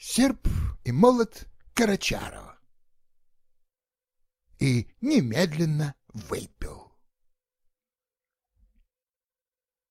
серп и молот Карачарова. И немедленно выпил.